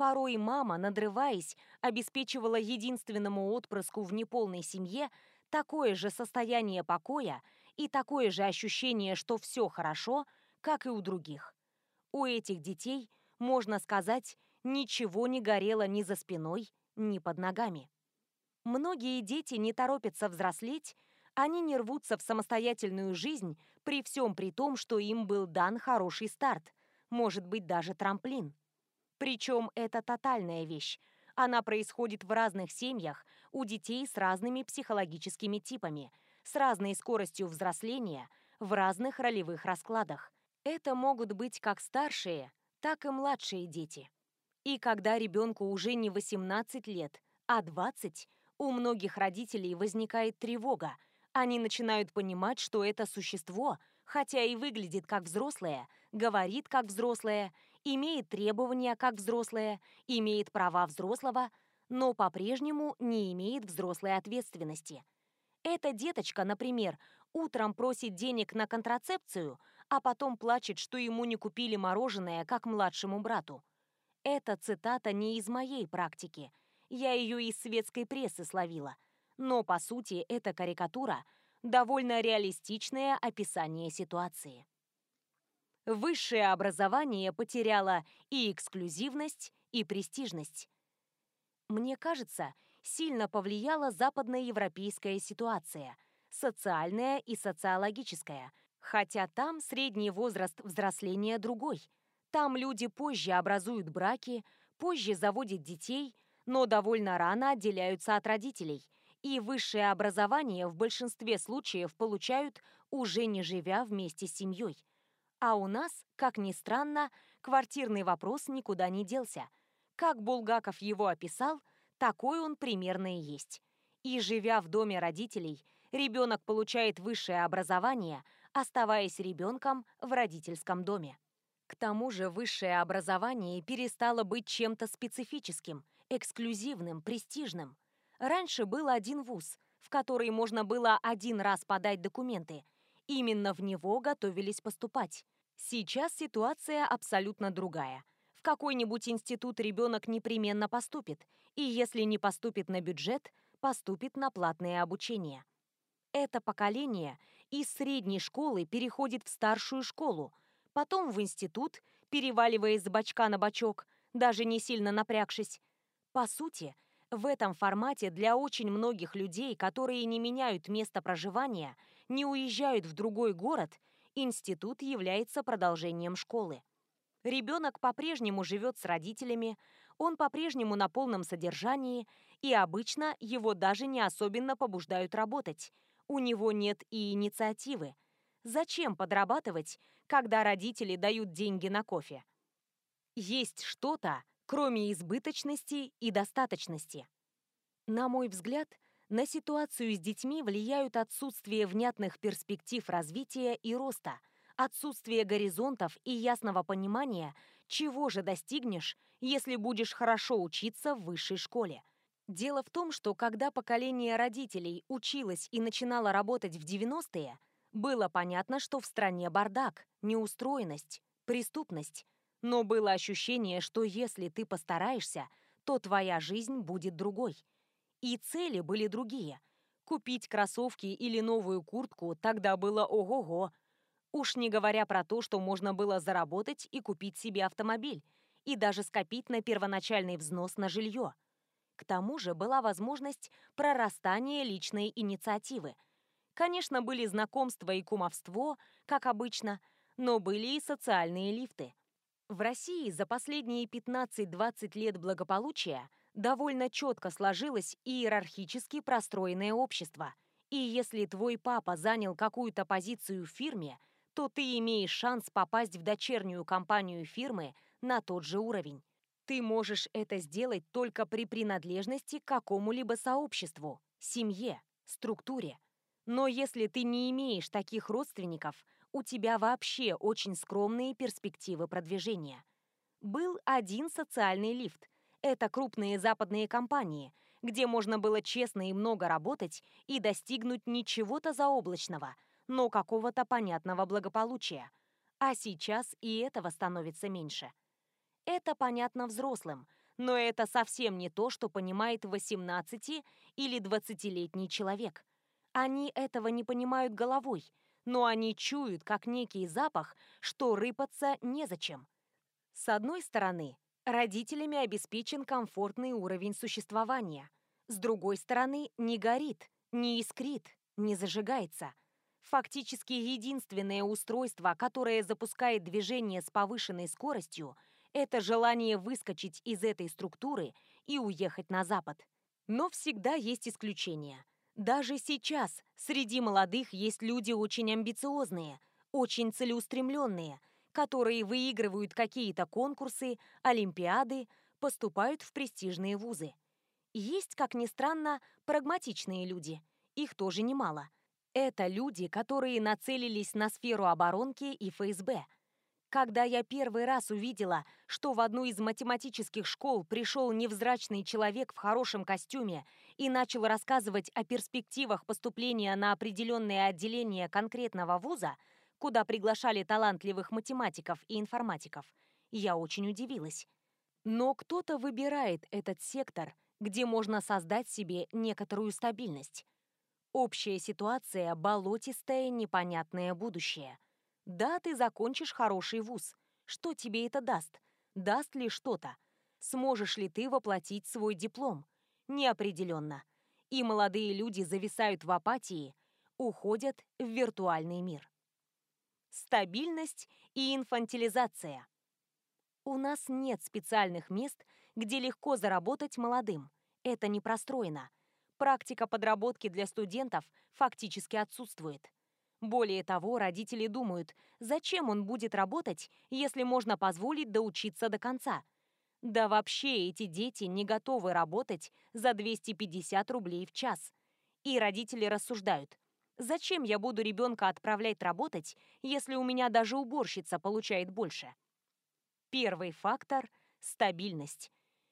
Порой мама, надрываясь, обеспечивала единственному отпрыску в неполной семье такое же состояние покоя и такое же ощущение, что все хорошо, как и у других. У этих детей, можно сказать, ничего не горело ни за спиной, ни под ногами. Многие дети не торопятся взрослеть, они не рвутся в самостоятельную жизнь при всем при том, что им был дан хороший старт, может быть даже трамплин. Причем это тотальная вещь. Она происходит в разных семьях, у детей с разными психологическими типами, с разной скоростью взросления, в разных ролевых раскладах. Это могут быть как старшие, так и младшие дети. И когда ребенку уже не 18 лет, а 20, у многих родителей возникает тревога. Они начинают понимать, что это существо, хотя и выглядит как взрослое, говорит как взрослое, имеет требования как взрослое, имеет права взрослого, но по-прежнему не имеет взрослой ответственности. Эта деточка, например, утром просит денег на контрацепцию, а потом плачет, что ему не купили мороженое, как младшему брату. Эта цитата не из моей практики. Я ее из светской прессы словила. Но, по сути, эта карикатура – довольно реалистичное описание ситуации. Высшее образование потеряло и эксклюзивность, и престижность. Мне кажется, сильно повлияла западноевропейская ситуация, социальная и социологическая – Хотя там средний возраст взросления другой. Там люди позже образуют браки, позже заводят детей, но довольно рано отделяются от родителей, и высшее образование в большинстве случаев получают, уже не живя вместе с семьей. А у нас, как ни странно, квартирный вопрос никуда не делся. Как Булгаков его описал, такой он примерно и есть. И живя в доме родителей, ребенок получает высшее образование – оставаясь ребенком в родительском доме. К тому же высшее образование перестало быть чем-то специфическим, эксклюзивным, престижным. Раньше был один вуз, в который можно было один раз подать документы. Именно в него готовились поступать. Сейчас ситуация абсолютно другая. В какой-нибудь институт ребенок непременно поступит, и если не поступит на бюджет, поступит на платное обучение. Это поколение из средней школы переходит в старшую школу, потом в институт, переваливаясь с бочка на бочок, даже не сильно напрягшись. По сути, в этом формате для очень многих людей, которые не меняют место проживания, не уезжают в другой город, институт является продолжением школы. Ребенок по-прежнему живет с родителями, он по-прежнему на полном содержании, и обычно его даже не особенно побуждают работать, у него нет и инициативы. Зачем подрабатывать, когда родители дают деньги на кофе? Есть что-то, кроме избыточности и достаточности. На мой взгляд, на ситуацию с детьми влияют отсутствие внятных перспектив развития и роста, отсутствие горизонтов и ясного понимания, чего же достигнешь, если будешь хорошо учиться в высшей школе. Дело в том, что когда поколение родителей училось и начинало работать в 90-е, было понятно, что в стране бардак, неустроенность, преступность. Но было ощущение, что если ты постараешься, то твоя жизнь будет другой. И цели были другие. Купить кроссовки или новую куртку тогда было ого-го. Уж не говоря про то, что можно было заработать и купить себе автомобиль, и даже скопить на первоначальный взнос на жилье. К тому же была возможность прорастания личной инициативы. Конечно, были знакомства и кумовство, как обычно, но были и социальные лифты. В России за последние 15-20 лет благополучия довольно четко сложилось иерархически простроенное общество. И если твой папа занял какую-то позицию в фирме, то ты имеешь шанс попасть в дочернюю компанию фирмы на тот же уровень. Ты можешь это сделать только при принадлежности к какому-либо сообществу, семье, структуре. Но если ты не имеешь таких родственников, у тебя вообще очень скромные перспективы продвижения. Был один социальный лифт. Это крупные западные компании, где можно было честно и много работать и достигнуть не чего-то заоблачного, но какого-то понятного благополучия. А сейчас и этого становится меньше. Это понятно взрослым, но это совсем не то, что понимает 18 или 20-летний человек. Они этого не понимают головой, но они чуют как некий запах, что рыпаться незачем. С одной стороны, родителями обеспечен комфортный уровень существования. С другой стороны, не горит, не искрит, не зажигается. Фактически единственное устройство, которое запускает движение с повышенной скоростью – это желание выскочить из этой структуры и уехать на Запад. Но всегда есть исключения. Даже сейчас среди молодых есть люди очень амбициозные, очень целеустремленные, которые выигрывают какие-то конкурсы, олимпиады, поступают в престижные вузы. Есть, как ни странно, прагматичные люди. Их тоже немало. Это люди, которые нацелились на сферу оборонки и ФСБ. Когда я первый раз увидела, что в одну из математических школ пришел невзрачный человек в хорошем костюме и начал рассказывать о перспективах поступления на определенное отделение конкретного вуза, куда приглашали талантливых математиков и информатиков, я очень удивилась. Но кто-то выбирает этот сектор, где можно создать себе некоторую стабильность. Общая ситуация – болотистое, непонятное будущее. Да, ты закончишь хороший вуз. Что тебе это даст? Даст ли что-то? Сможешь ли ты воплотить свой диплом? Неопределенно. И молодые люди зависают в апатии, уходят в виртуальный мир. Стабильность и инфантилизация. У нас нет специальных мест, где легко заработать молодым. Это не простроено. Практика подработки для студентов фактически отсутствует. Более того, родители думают, зачем он будет работать, если можно позволить доучиться до конца. Да вообще эти дети не готовы работать за 250 рублей в час. И родители рассуждают, зачем я буду ребенка отправлять работать, если у меня даже уборщица получает больше? Первый фактор – стабильность.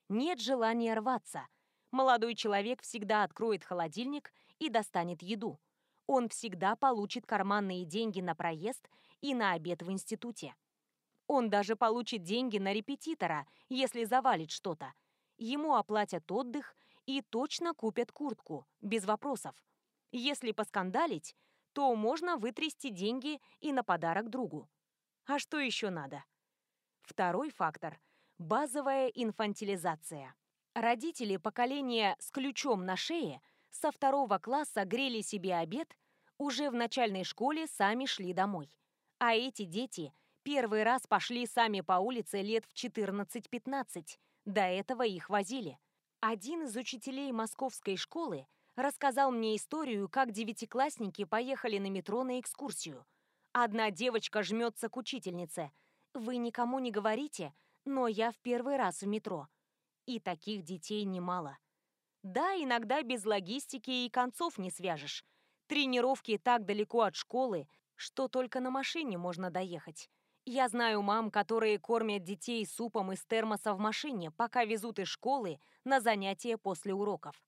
Нет желания рваться – молодой человек всегда откроет холодильник и достанет еду. Он всегда получит карманные деньги на проезд и на обед в институте. Он даже получит деньги на репетитора, если завалит что-то. Ему оплатят отдых и точно купят куртку, без вопросов. Если поскандалить, то можно вытрясти деньги и на подарок другу. А что еще надо? Второй фактор – базовая инфантилизация. Родители поколения с ключом на шее со второго класса грели себе обед, уже в начальной школе сами шли домой. А эти дети первый раз пошли сами по улице лет в 14-15, до этого их возили. Один из учителей московской школы рассказал мне историю, как девятиклассники поехали на метро на экскурсию. Одна девочка жмется к учительнице. «Вы никому не говорите, но я в первый раз в метро». И таких детей немало. Да, иногда без логистики и концов не свяжешь. Тренировки так далеко от школы, что только на машине можно доехать. Я знаю мам, которые кормят детей супом из термоса в машине, пока везут из школы на занятия после уроков.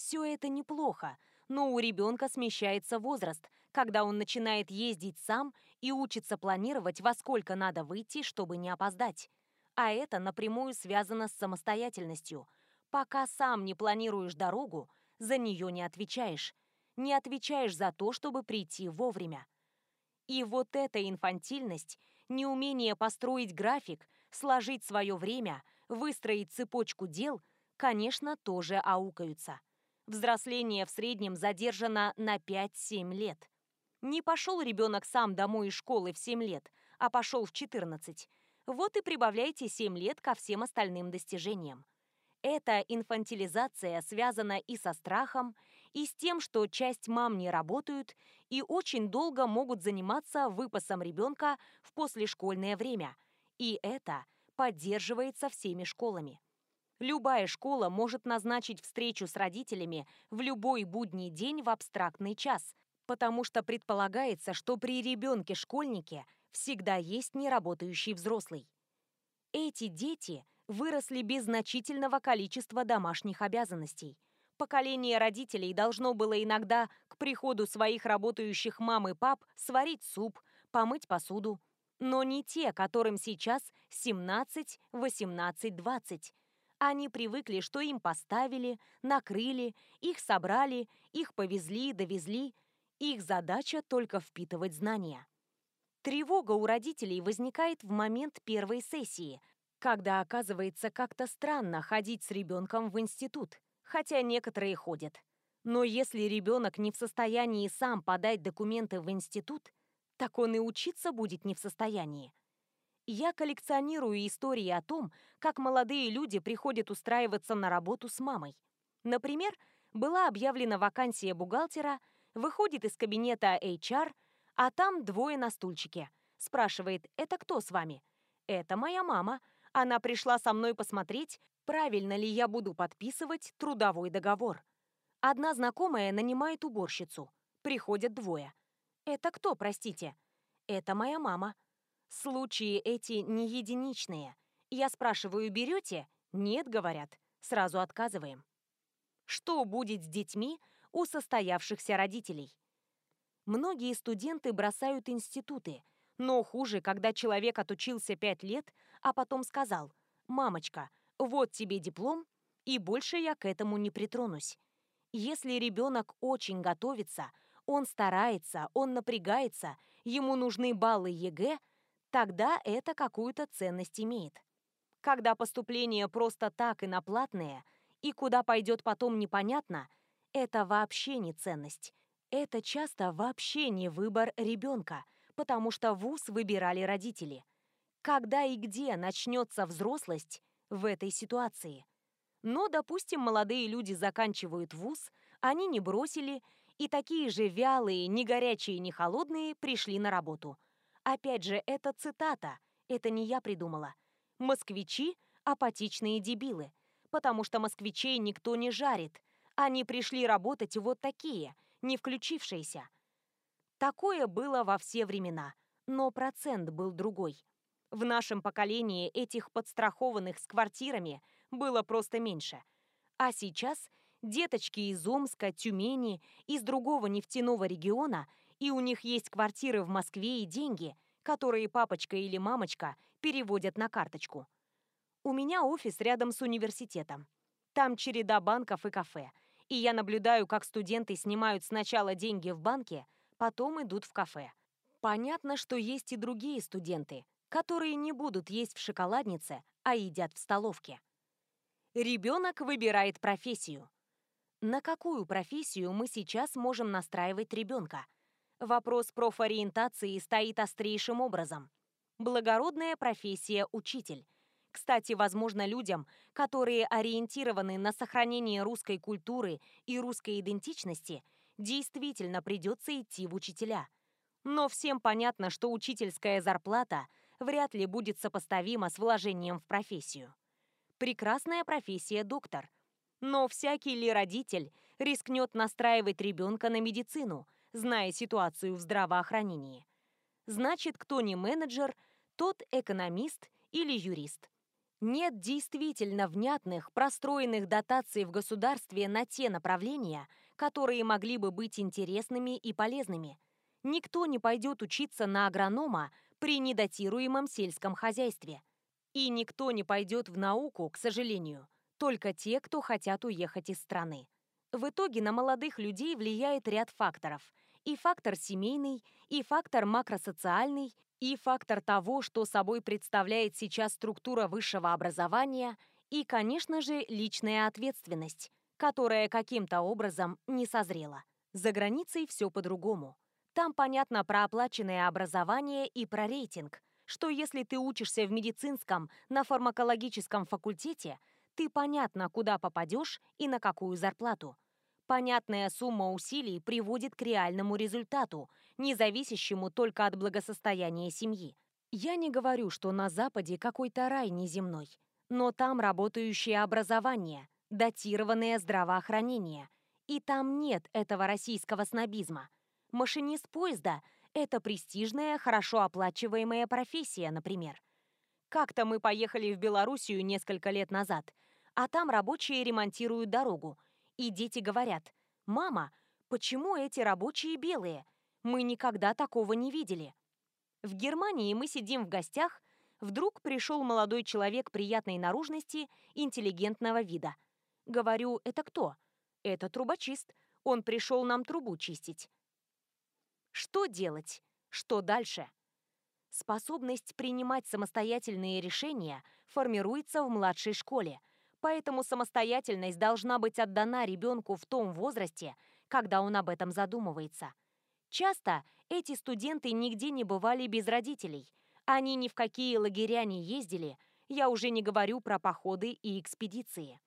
Все это неплохо, но у ребенка смещается возраст, когда он начинает ездить сам и учится планировать, во сколько надо выйти, чтобы не опоздать. А это напрямую связано с самостоятельностью. Пока сам не планируешь дорогу, за нее не отвечаешь. Не отвечаешь за то, чтобы прийти вовремя. И вот эта инфантильность, неумение построить график, сложить свое время, выстроить цепочку дел, конечно, тоже аукаются. Взросление в среднем задержано на 5-7 лет. Не пошел ребенок сам домой из школы в 7 лет, а пошел в 14. Вот и прибавляйте 7 лет ко всем остальным достижениям. Эта инфантилизация связана и со страхом, и с тем, что часть мам не работают и очень долго могут заниматься выпасом ребенка в послешкольное время. И это поддерживается всеми школами. Любая школа может назначить встречу с родителями в любой будний день в абстрактный час, потому что предполагается, что при ребенке-школьнике – всегда есть неработающий взрослый. Эти дети выросли без значительного количества домашних обязанностей. Поколение родителей должно было иногда к приходу своих работающих мам и пап сварить суп, помыть посуду. Но не те, которым сейчас 17, 18, 20. Они привыкли, что им поставили, накрыли, их собрали, их повезли, довезли. Их задача только впитывать знания. Тревога у родителей возникает в момент первой сессии, когда оказывается как-то странно ходить с ребенком в институт, хотя некоторые ходят. Но если ребенок не в состоянии сам подать документы в институт, так он и учиться будет не в состоянии. Я коллекционирую истории о том, как молодые люди приходят устраиваться на работу с мамой. Например, была объявлена вакансия бухгалтера, выходит из кабинета HR – а там двое на стульчике. Спрашивает, это кто с вами? Это моя мама. Она пришла со мной посмотреть, правильно ли я буду подписывать трудовой договор. Одна знакомая нанимает уборщицу. Приходят двое. Это кто, простите? Это моя мама. Случаи эти не единичные. Я спрашиваю, берете? Нет, говорят. Сразу отказываем. Что будет с детьми у состоявшихся родителей? Многие студенты бросают институты, но хуже, когда человек отучился пять лет, а потом сказал «Мамочка, вот тебе диплом, и больше я к этому не притронусь». Если ребенок очень готовится, он старается, он напрягается, ему нужны баллы ЕГЭ, тогда это какую-то ценность имеет. Когда поступление просто так и на платное, и куда пойдет потом непонятно, это вообще не ценность. Это часто вообще не выбор ребенка – потому что вуз выбирали родители. Когда и где начнется взрослость в этой ситуации? Но, допустим, молодые люди заканчивают вуз, они не бросили, и такие же вялые, не горячие, не холодные пришли на работу. Опять же, это цитата, это не я придумала. Москвичи – апатичные дебилы, потому что москвичей никто не жарит. Они пришли работать вот такие, не включившиеся – Такое было во все времена, но процент был другой. В нашем поколении этих подстрахованных с квартирами было просто меньше. А сейчас деточки из Омска, Тюмени, из другого нефтяного региона, и у них есть квартиры в Москве и деньги, которые папочка или мамочка переводят на карточку. У меня офис рядом с университетом. Там череда банков и кафе. И я наблюдаю, как студенты снимают сначала деньги в банке, потом идут в кафе. Понятно, что есть и другие студенты, которые не будут есть в шоколаднице, а едят в столовке. Ребенок выбирает профессию. На какую профессию мы сейчас можем настраивать ребенка? Вопрос профориентации стоит острейшим образом. Благородная профессия учитель. Кстати, возможно, людям, которые ориентированы на сохранение русской культуры и русской идентичности – действительно придется идти в учителя. Но всем понятно, что учительская зарплата вряд ли будет сопоставима с вложением в профессию. Прекрасная профессия доктор. Но всякий ли родитель рискнет настраивать ребенка на медицину, зная ситуацию в здравоохранении? Значит, кто не менеджер, тот экономист или юрист. Нет действительно внятных, простроенных дотаций в государстве на те направления, которые могли бы быть интересными и полезными. Никто не пойдет учиться на агронома при недотируемом сельском хозяйстве. И никто не пойдет в науку, к сожалению, только те, кто хотят уехать из страны. В итоге на молодых людей влияет ряд факторов. И фактор семейный, и фактор макросоциальный, и фактор того, что собой представляет сейчас структура высшего образования, и, конечно же, личная ответственность, которая каким-то образом не созрела. За границей все по-другому. Там понятно про оплаченное образование и про рейтинг, что если ты учишься в медицинском, на фармакологическом факультете, ты понятно, куда попадешь и на какую зарплату. Понятная сумма усилий приводит к реальному результату, не зависящему только от благосостояния семьи. Я не говорю, что на Западе какой-то рай неземной, но там работающее образование, датированное здравоохранение. И там нет этого российского снобизма. Машинист поезда – это престижная, хорошо оплачиваемая профессия, например. Как-то мы поехали в Белоруссию несколько лет назад, а там рабочие ремонтируют дорогу. И дети говорят, «Мама, почему эти рабочие белые? Мы никогда такого не видели». В Германии мы сидим в гостях, вдруг пришел молодой человек приятной наружности, интеллигентного вида – Говорю, это кто? Это трубочист. Он пришел нам трубу чистить. Что делать? Что дальше? Способность принимать самостоятельные решения формируется в младшей школе, поэтому самостоятельность должна быть отдана ребенку в том возрасте, когда он об этом задумывается. Часто эти студенты нигде не бывали без родителей, они ни в какие лагеря не ездили, я уже не говорю про походы и экспедиции.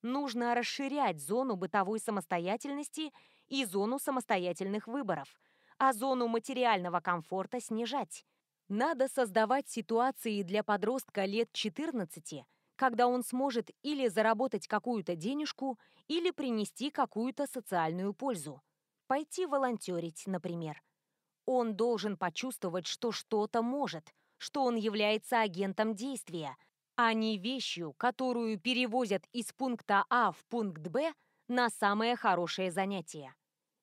Нужно расширять зону бытовой самостоятельности и зону самостоятельных выборов, а зону материального комфорта снижать. Надо создавать ситуации для подростка лет 14, когда он сможет или заработать какую-то денежку, или принести какую-то социальную пользу. Пойти волонтерить, например. Он должен почувствовать, что что-то может, что он является агентом действия, а не вещью, которую перевозят из пункта А в пункт Б на самое хорошее занятие.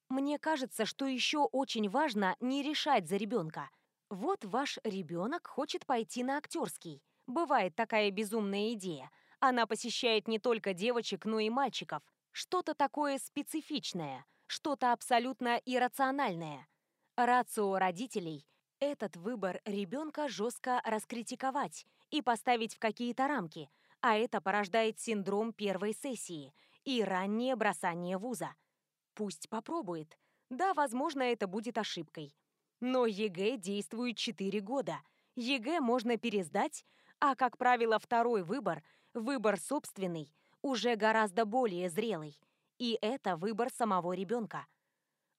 Мне кажется, что еще очень важно не решать за ребенка. Вот ваш ребенок хочет пойти на актерский. Бывает такая безумная идея. Она посещает не только девочек, но и мальчиков. Что-то такое специфичное, что-то абсолютно иррациональное. Рацио родителей – этот выбор ребенка жестко раскритиковать и поставить в какие-то рамки, а это порождает синдром первой сессии и раннее бросание вуза. Пусть попробует. Да, возможно, это будет ошибкой. Но ЕГЭ действует 4 года. ЕГЭ можно пересдать, а, как правило, второй выбор, выбор собственный, уже гораздо более зрелый. И это выбор самого ребенка.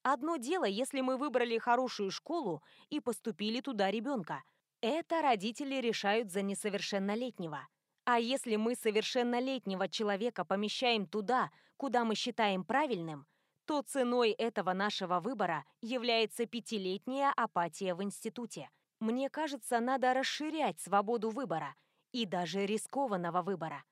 Одно дело, если мы выбрали хорошую школу и поступили туда ребенка. Это родители решают за несовершеннолетнего. А если мы совершеннолетнего человека помещаем туда, куда мы считаем правильным, то ценой этого нашего выбора является пятилетняя апатия в институте. Мне кажется, надо расширять свободу выбора и даже рискованного выбора.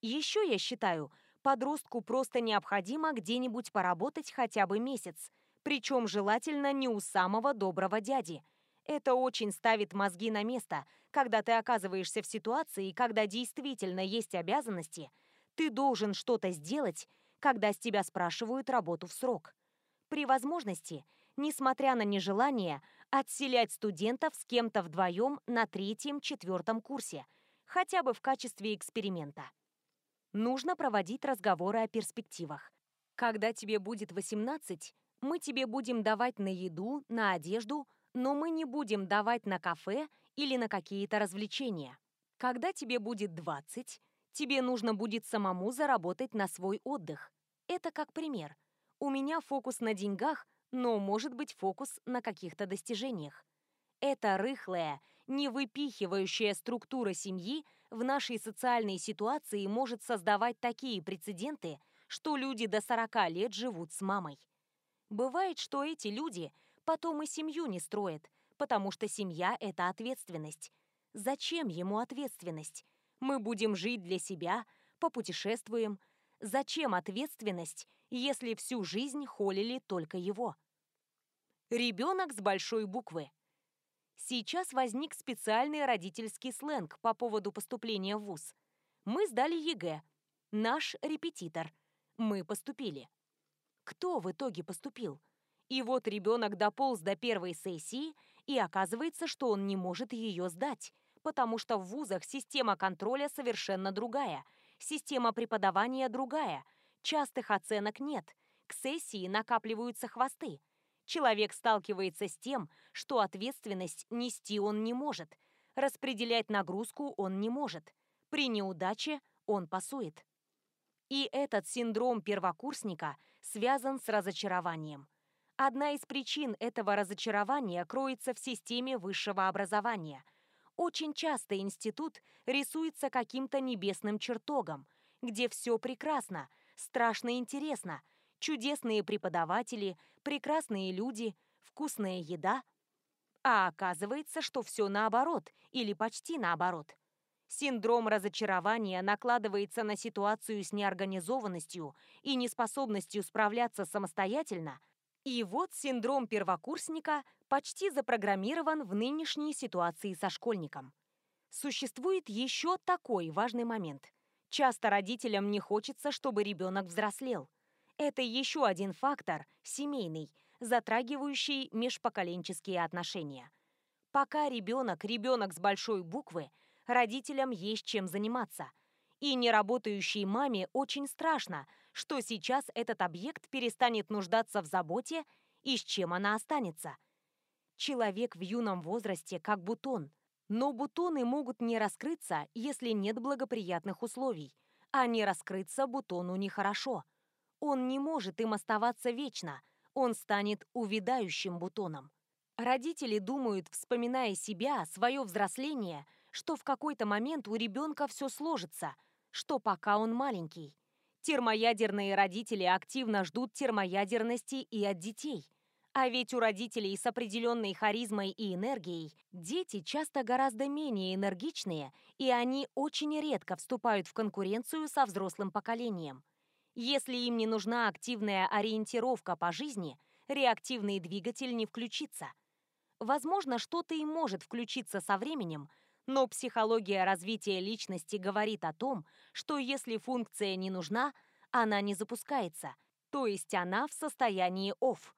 Еще я считаю, подростку просто необходимо где-нибудь поработать хотя бы месяц, причем желательно не у самого доброго дяди. Это очень ставит мозги на место, когда ты оказываешься в ситуации, когда действительно есть обязанности, ты должен что-то сделать, когда с тебя спрашивают работу в срок. При возможности, несмотря на нежелание, отселять студентов с кем-то вдвоем на третьем-четвертом курсе, хотя бы в качестве эксперимента. Нужно проводить разговоры о перспективах. Когда тебе будет 18, мы тебе будем давать на еду, на одежду, но мы не будем давать на кафе или на какие-то развлечения. Когда тебе будет 20, тебе нужно будет самому заработать на свой отдых. Это как пример. У меня фокус на деньгах, но может быть фокус на каких-то достижениях. Эта рыхлая, не выпихивающая структура семьи в нашей социальной ситуации может создавать такие прецеденты, что люди до 40 лет живут с мамой. Бывает, что эти люди потом и семью не строят, потому что семья – это ответственность. Зачем ему ответственность? Мы будем жить для себя, попутешествуем – Зачем ответственность, если всю жизнь холили только его? Ребенок с большой буквы. Сейчас возник специальный родительский сленг по поводу поступления в ВУЗ. Мы сдали ЕГЭ. Наш репетитор. Мы поступили. Кто в итоге поступил? И вот ребенок дополз до первой сессии, и оказывается, что он не может ее сдать, потому что в вузах система контроля совершенно другая – Система преподавания другая. Частых оценок нет. К сессии накапливаются хвосты. Человек сталкивается с тем, что ответственность нести он не может. Распределять нагрузку он не может. При неудаче он пасует. И этот синдром первокурсника связан с разочарованием. Одна из причин этого разочарования кроется в системе высшего образования – очень часто институт рисуется каким-то небесным чертогом, где все прекрасно, страшно интересно, чудесные преподаватели, прекрасные люди, вкусная еда. А оказывается, что все наоборот, или почти наоборот. Синдром разочарования накладывается на ситуацию с неорганизованностью и неспособностью справляться самостоятельно – и вот синдром первокурсника почти запрограммирован в нынешней ситуации со школьником. Существует еще такой важный момент. Часто родителям не хочется, чтобы ребенок взрослел. Это еще один фактор, семейный, затрагивающий межпоколенческие отношения. Пока ребенок – ребенок с большой буквы, родителям есть чем заниматься. И неработающей маме очень страшно – что сейчас этот объект перестанет нуждаться в заботе и с чем она останется. Человек в юном возрасте как бутон, но бутоны могут не раскрыться, если нет благоприятных условий, а не раскрыться бутону нехорошо. Он не может им оставаться вечно, он станет увядающим бутоном. Родители думают, вспоминая себя, свое взросление, что в какой-то момент у ребенка все сложится, что пока он маленький. Термоядерные родители активно ждут термоядерности и от детей. А ведь у родителей с определенной харизмой и энергией дети часто гораздо менее энергичные, и они очень редко вступают в конкуренцию со взрослым поколением. Если им не нужна активная ориентировка по жизни, реактивный двигатель не включится. Возможно, что-то и может включиться со временем, но психология развития личности говорит о том, что если функция не нужна, она не запускается, то есть она в состоянии off.